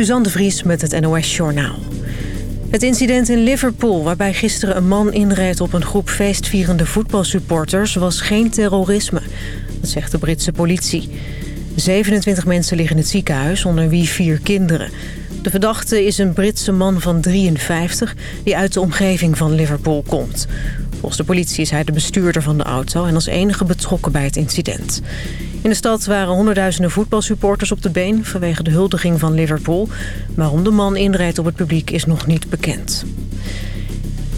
Suzanne de Vries met het NOS Journaal. Het incident in Liverpool, waarbij gisteren een man inreed op een groep feestvierende voetbalsupporters, was geen terrorisme. Dat zegt de Britse politie. 27 mensen liggen in het ziekenhuis, onder wie vier kinderen. De verdachte is een Britse man van 53 die uit de omgeving van Liverpool komt. Volgens de politie is hij de bestuurder van de auto en als enige betrokken bij het incident. In de stad waren honderdduizenden voetbalsupporters op de been... vanwege de huldiging van Liverpool. Waarom de man inrijdt op het publiek is nog niet bekend.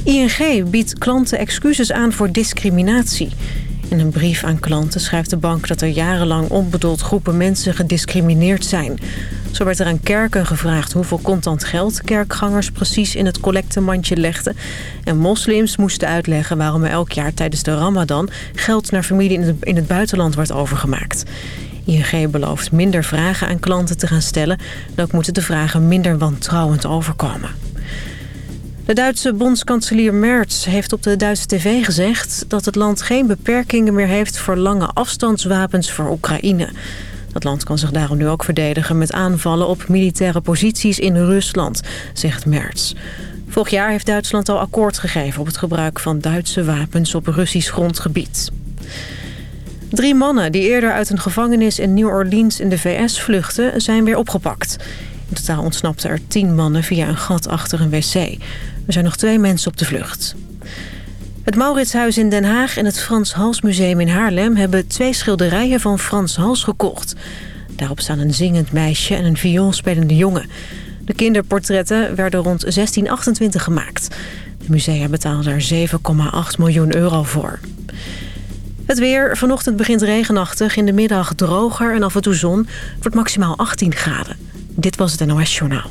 ING biedt klanten excuses aan voor discriminatie. In een brief aan klanten schrijft de bank dat er jarenlang onbedoeld groepen mensen gediscrimineerd zijn. Zo werd er aan kerken gevraagd hoeveel contant geld kerkgangers precies in het collectemandje legden. En moslims moesten uitleggen waarom er elk jaar tijdens de ramadan geld naar familie in het buitenland wordt overgemaakt. ING belooft minder vragen aan klanten te gaan stellen. En ook moeten de vragen minder wantrouwend overkomen. De Duitse bondskanselier Merz heeft op de Duitse tv gezegd... dat het land geen beperkingen meer heeft voor lange afstandswapens voor Oekraïne. Het land kan zich daarom nu ook verdedigen met aanvallen op militaire posities in Rusland, zegt Merz. Vorig jaar heeft Duitsland al akkoord gegeven op het gebruik van Duitse wapens op Russisch grondgebied. Drie mannen die eerder uit een gevangenis in New Orleans in de VS vluchtten zijn weer opgepakt. In totaal ontsnapten er tien mannen via een gat achter een wc. Er zijn nog twee mensen op de vlucht. Het Mauritshuis in Den Haag en het Frans Hals Museum in Haarlem... hebben twee schilderijen van Frans Hals gekocht. Daarop staan een zingend meisje en een vioolspelende jongen. De kinderportretten werden rond 1628 gemaakt. De musea betaalden er 7,8 miljoen euro voor. Het weer. Vanochtend begint regenachtig. In de middag droger en af en toe zon. Het wordt maximaal 18 graden. Dit was het NOS Journaal.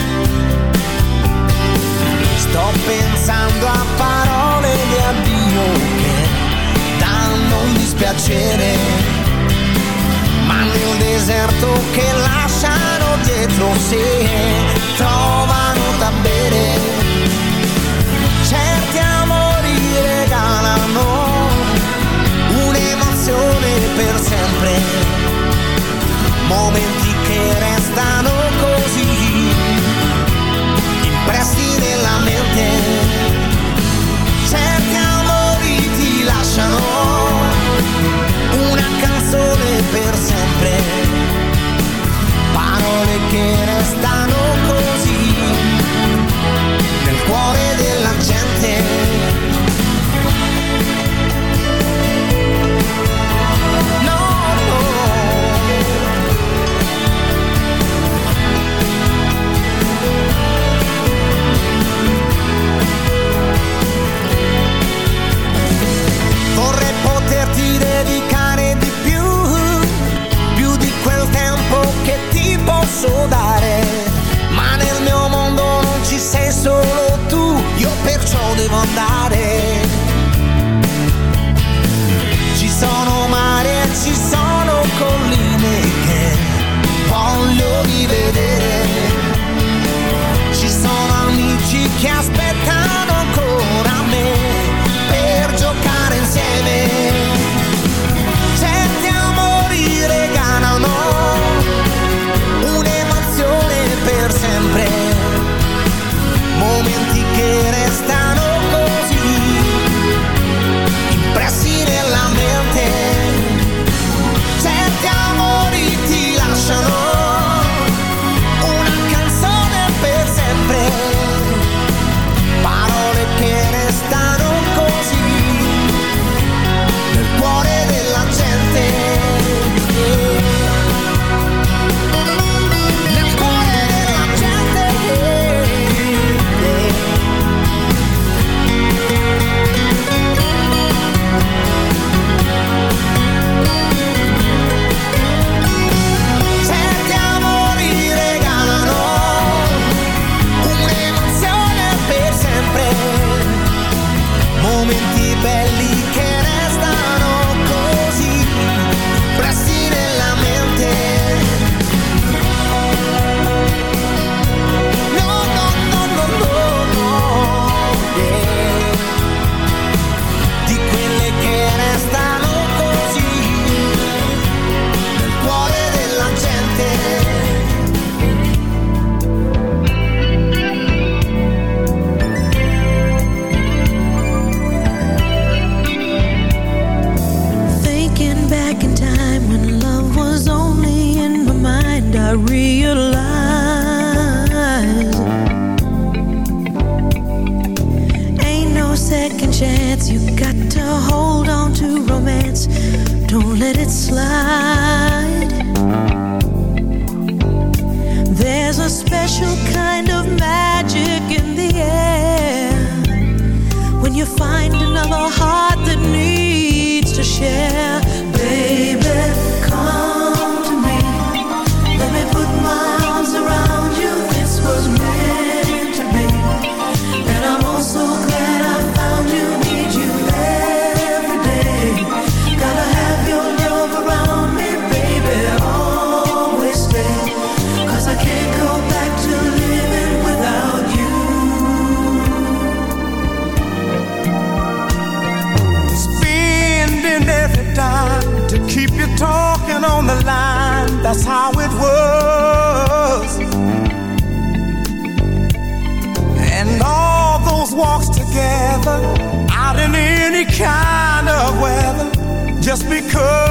Sto pensando a parole di addio che danno un dispiacere, ma nel deserto che lasciano dietro sé trovano da bere. Because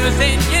Losing you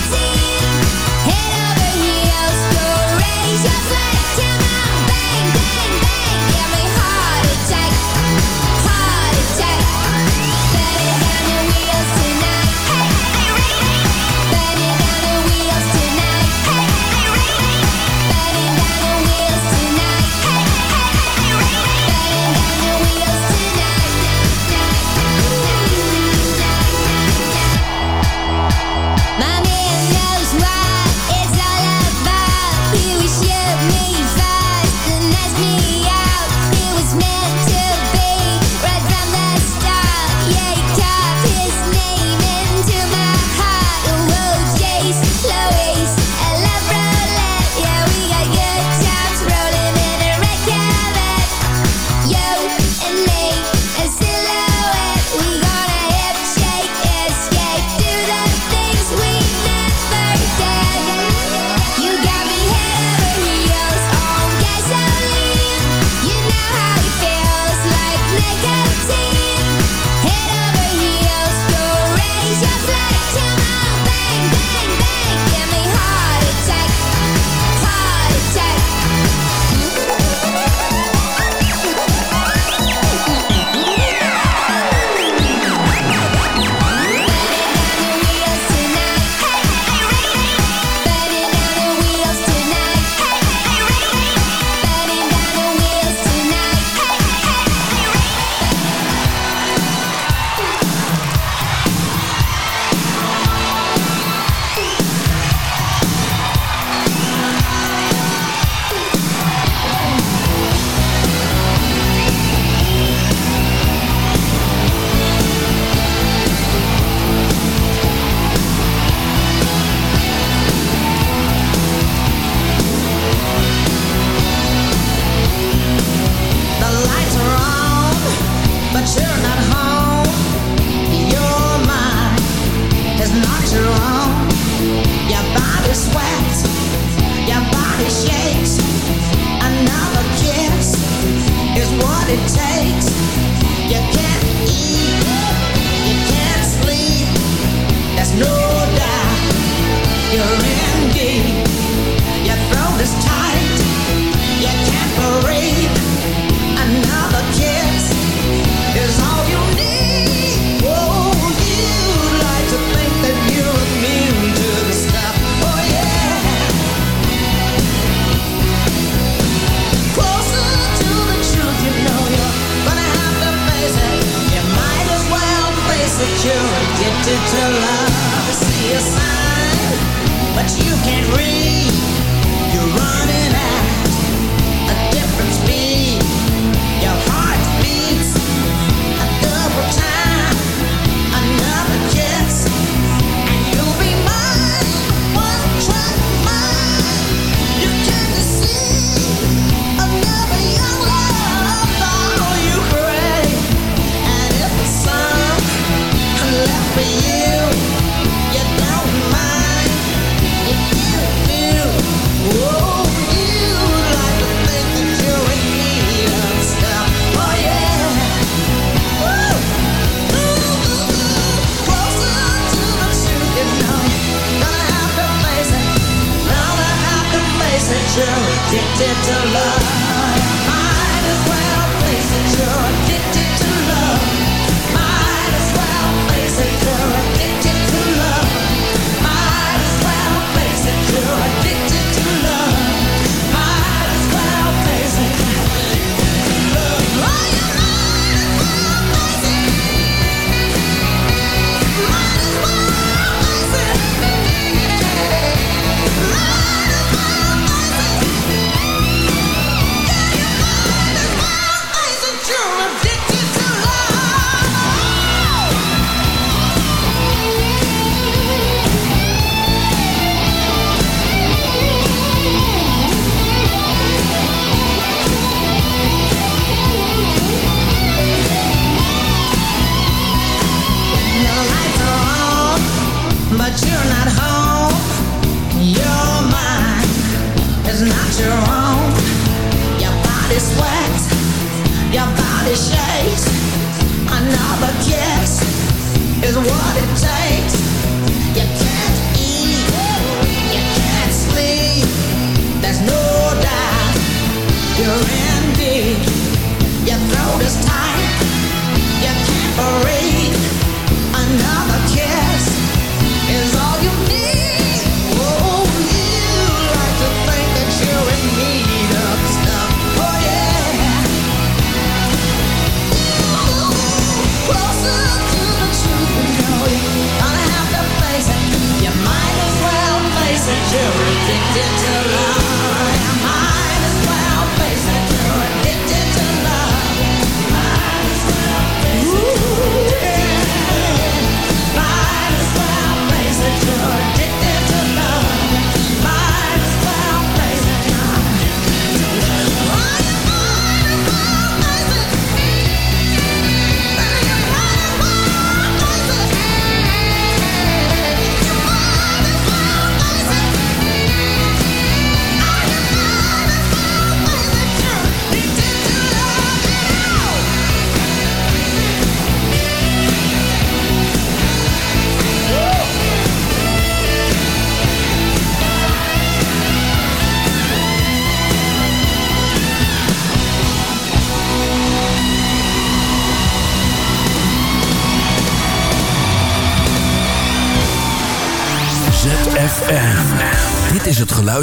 crazy you're addicted to love. Might as well face it, you're addicted.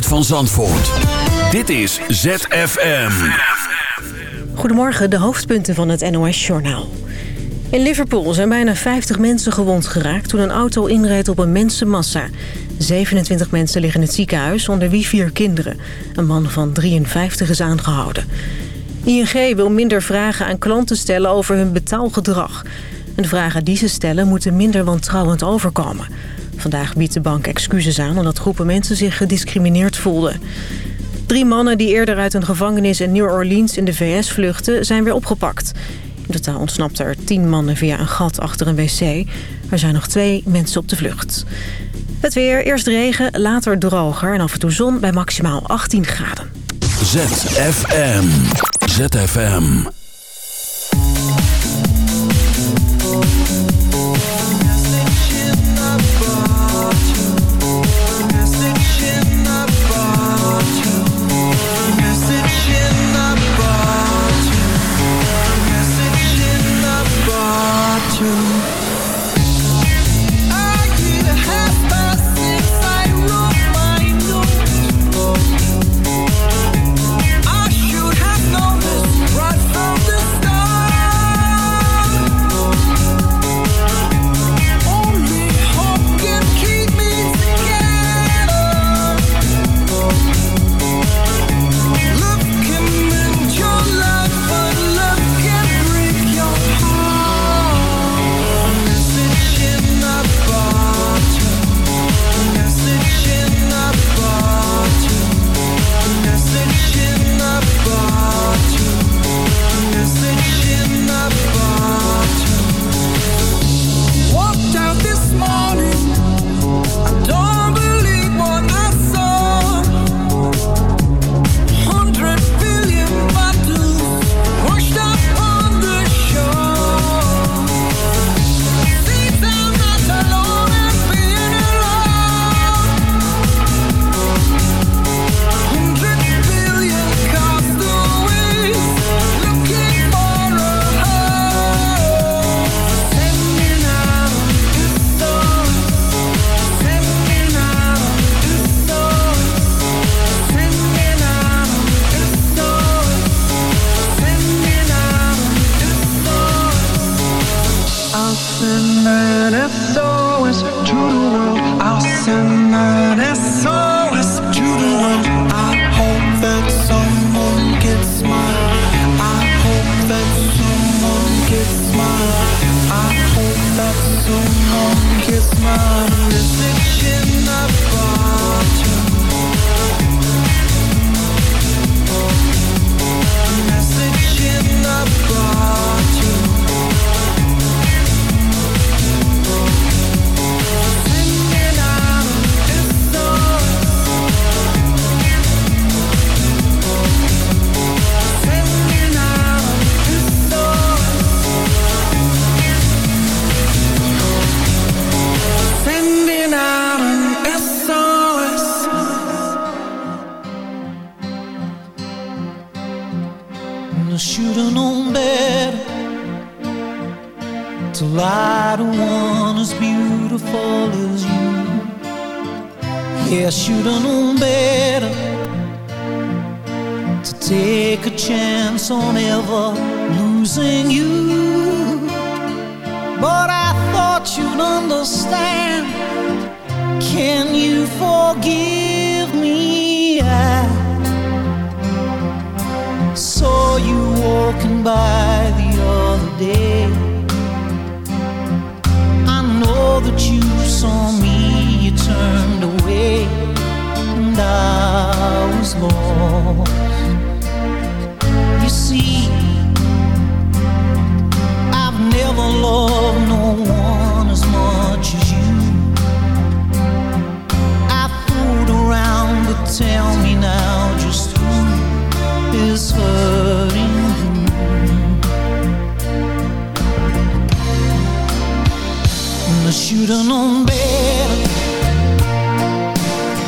van Zandvoort. Dit is ZFM. Goedemorgen, de hoofdpunten van het NOS-journaal. In Liverpool zijn bijna 50 mensen gewond geraakt... toen een auto inreed op een mensenmassa. 27 mensen liggen in het ziekenhuis, onder wie vier kinderen. Een man van 53 is aangehouden. ING wil minder vragen aan klanten stellen over hun betaalgedrag. En de vragen die ze stellen moeten minder wantrouwend overkomen... Vandaag biedt de bank excuses aan omdat groepen mensen zich gediscrimineerd voelden. Drie mannen die eerder uit een gevangenis in New Orleans in de VS vluchtten zijn weer opgepakt. In totaal ontsnapten er tien mannen via een gat achter een wc. Er zijn nog twee mensen op de vlucht. Het weer, eerst regen, later droger en af en toe zon bij maximaal 18 graden. ZFM. ZFM.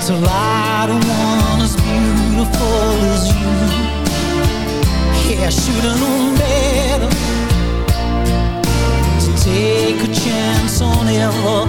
So light a one as beautiful as you. Yeah, I should have known better. To take a chance on ever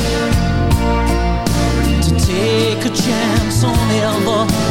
a chance on ever